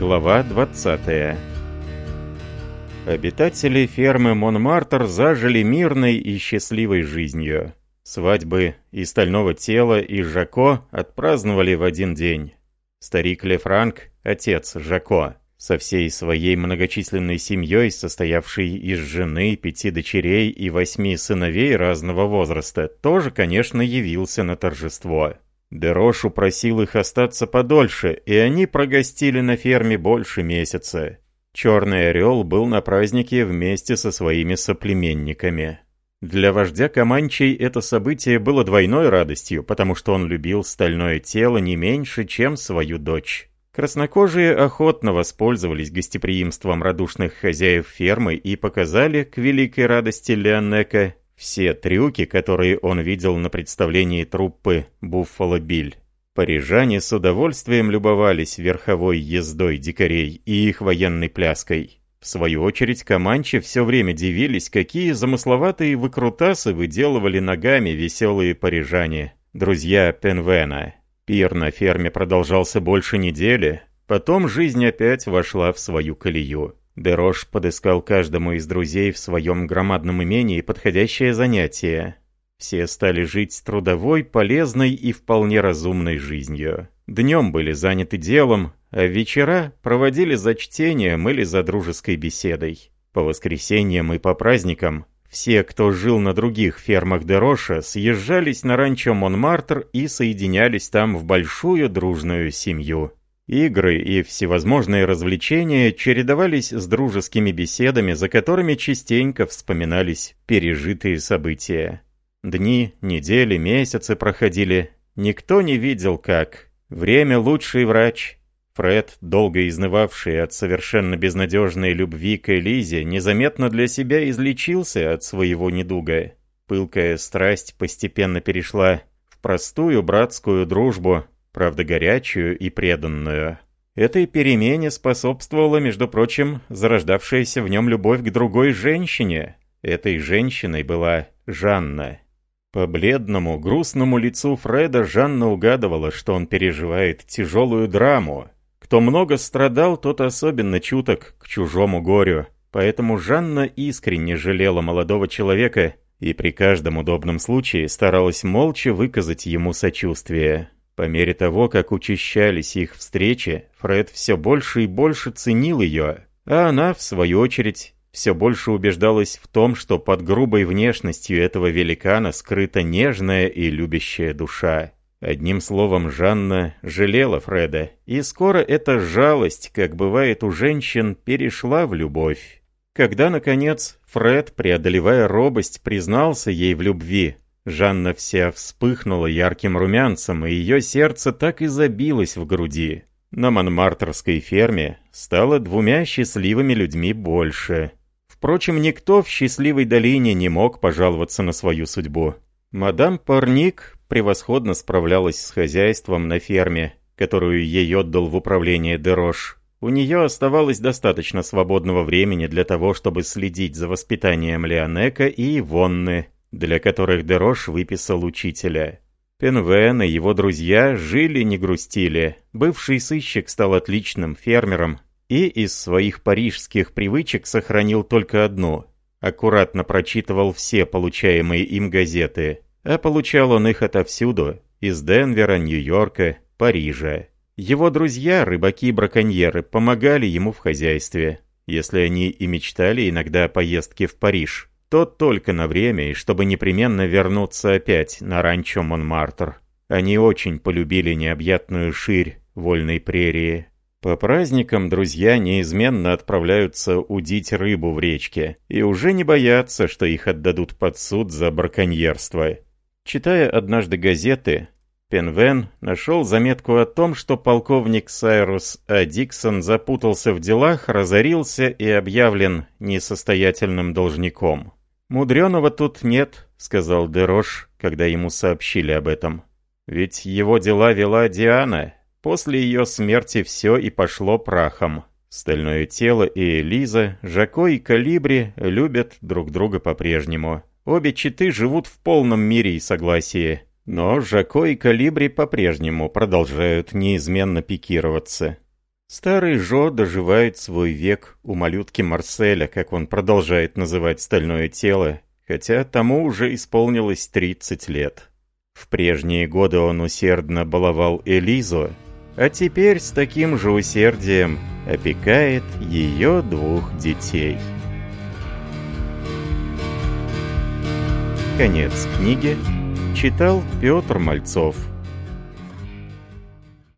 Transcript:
Глава 20 Обитатели фермы Монмартр зажили мирной и счастливой жизнью. Свадьбы и стального тела и Жако отпраздновали в один день. Старик Лефранк, отец Жако, со всей своей многочисленной семьей, состоявшей из жены, пяти дочерей и восьми сыновей разного возраста, тоже, конечно, явился на торжество. Дерош упросил их остаться подольше, и они прогостили на ферме больше месяца. Черный Орел был на празднике вместе со своими соплеменниками. Для вождя Каманчей это событие было двойной радостью, потому что он любил стальное тело не меньше, чем свою дочь. Краснокожие охотно воспользовались гостеприимством радушных хозяев фермы и показали, к великой радости Леонека, все трюки, которые он видел на представлении труппы «Буффало Биль». Парижане с удовольствием любовались верховой ездой дикарей и их военной пляской. В свою очередь, команчи все время дивились, какие замысловатые выкрутасы выделывали ногами веселые парижане, друзья Пенвена. Пир на ферме продолжался больше недели, потом жизнь опять вошла в свою колею. Дерош подыскал каждому из друзей в своем громадном имении подходящее занятие. Все стали жить трудовой, полезной и вполне разумной жизнью. Днем были заняты делом, а вечера проводили за чтением или за дружеской беседой. По воскресеньям и по праздникам все, кто жил на других фермах Дероша, съезжались на ранчо Монмартр и соединялись там в большую дружную семью. Игры и всевозможные развлечения чередовались с дружескими беседами, за которыми частенько вспоминались пережитые события. Дни, недели, месяцы проходили. Никто не видел, как. Время — лучший врач. Фред, долго изнывавший от совершенно безнадежной любви к Элизе, незаметно для себя излечился от своего недуга. Пылкая страсть постепенно перешла в простую братскую дружбу — правда горячую и преданную. Этой перемене способствовала, между прочим, зарождавшаяся в нем любовь к другой женщине. Этой женщиной была Жанна. По бледному, грустному лицу Фреда Жанна угадывала, что он переживает тяжелую драму. Кто много страдал, тот особенно чуток к чужому горю. Поэтому Жанна искренне жалела молодого человека и при каждом удобном случае старалась молча выказать ему сочувствие. По мере того, как учащались их встречи, Фред все больше и больше ценил ее, а она, в свою очередь, все больше убеждалась в том, что под грубой внешностью этого великана скрыта нежная и любящая душа. Одним словом, Жанна жалела Фреда, и скоро эта жалость, как бывает у женщин, перешла в любовь. Когда, наконец, Фред, преодолевая робость, признался ей в любви, Жанна вся вспыхнула ярким румянцем, и ее сердце так и забилось в груди. На Монмартерской ферме стало двумя счастливыми людьми больше. Впрочем, никто в счастливой долине не мог пожаловаться на свою судьбу. Мадам Парник превосходно справлялась с хозяйством на ферме, которую ей отдал в управление Дерош. У нее оставалось достаточно свободного времени для того, чтобы следить за воспитанием Леонека и Вонны для которых Дерош выписал учителя. Пенвен и его друзья жили не грустили. Бывший сыщик стал отличным фермером и из своих парижских привычек сохранил только одно: Аккуратно прочитывал все получаемые им газеты. А получал он их отовсюду, из Денвера, Нью-Йорка, Парижа. Его друзья, рыбаки-браконьеры, помогали ему в хозяйстве, если они и мечтали иногда о поездке в Париж то только на время, и чтобы непременно вернуться опять на ранчо Монмартр. Они очень полюбили необъятную ширь вольной прерии. По праздникам друзья неизменно отправляются удить рыбу в речке и уже не боятся, что их отдадут под суд за браконьерство. Читая однажды газеты, Пенвен нашел заметку о том, что полковник Сайрус А. Диксон запутался в делах, разорился и объявлен несостоятельным должником. «Мудреного тут нет», — сказал Дерош, когда ему сообщили об этом. «Ведь его дела вела Диана. После ее смерти все и пошло прахом. Стальное тело и Элиза, Жако и Калибри любят друг друга по-прежнему. Обе читы живут в полном мире и согласии. Но Жако и Калибри по-прежнему продолжают неизменно пикироваться. Старый Жо доживает свой век у малютки Марселя, как он продолжает называть стальное тело, хотя тому уже исполнилось 30 лет. В прежние годы он усердно баловал Элизу, а теперь с таким же усердием опекает ее двух детей. Конец книги. Читал Петр Мальцов.